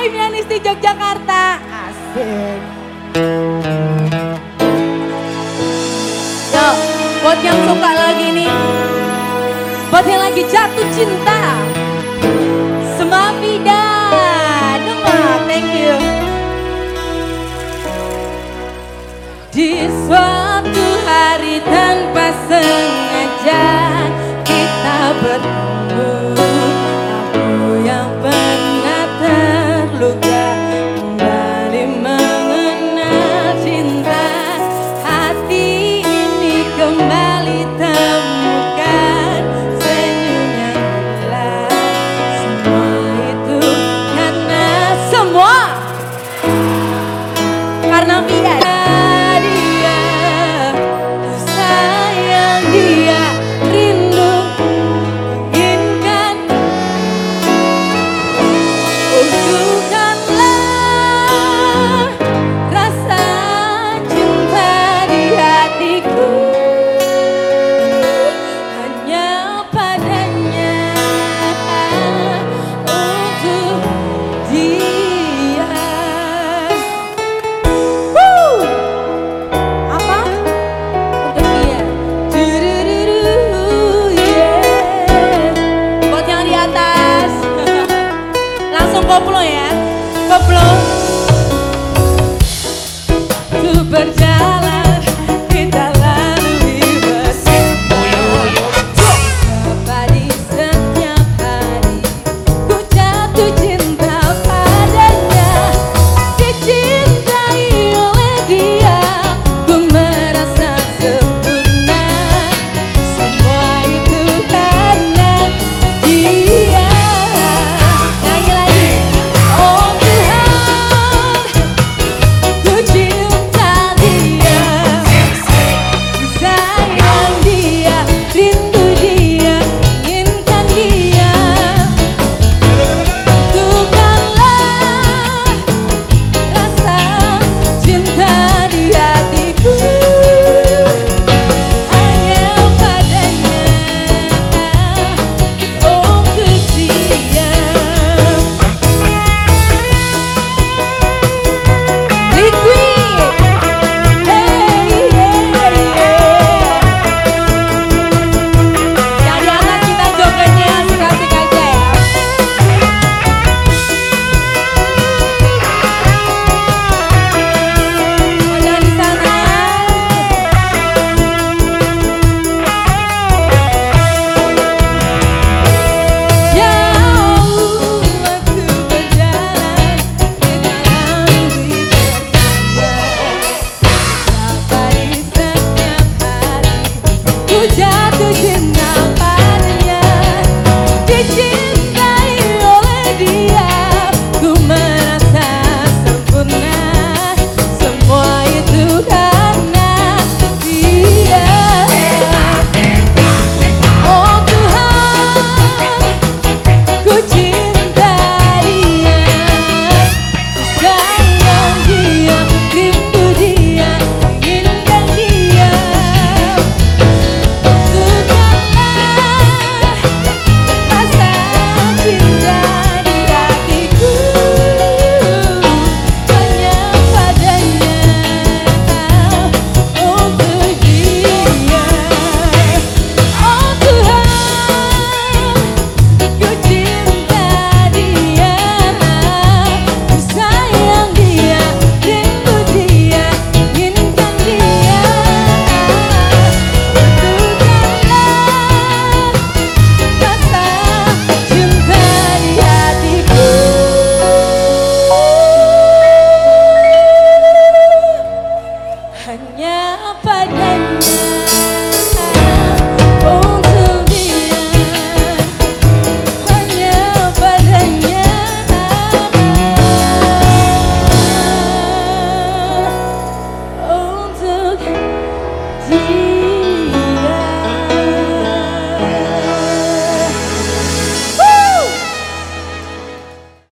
Hai Pianisti Yogyakarta. Asik. Yo, buat yang suka lagi nih. Buat yang lagi jatuh cinta. Semapida. Dema, thank you. Di suatu hari tanpa sengaja kita bertemu koplo ya. Koplo. Untuk berjalan You.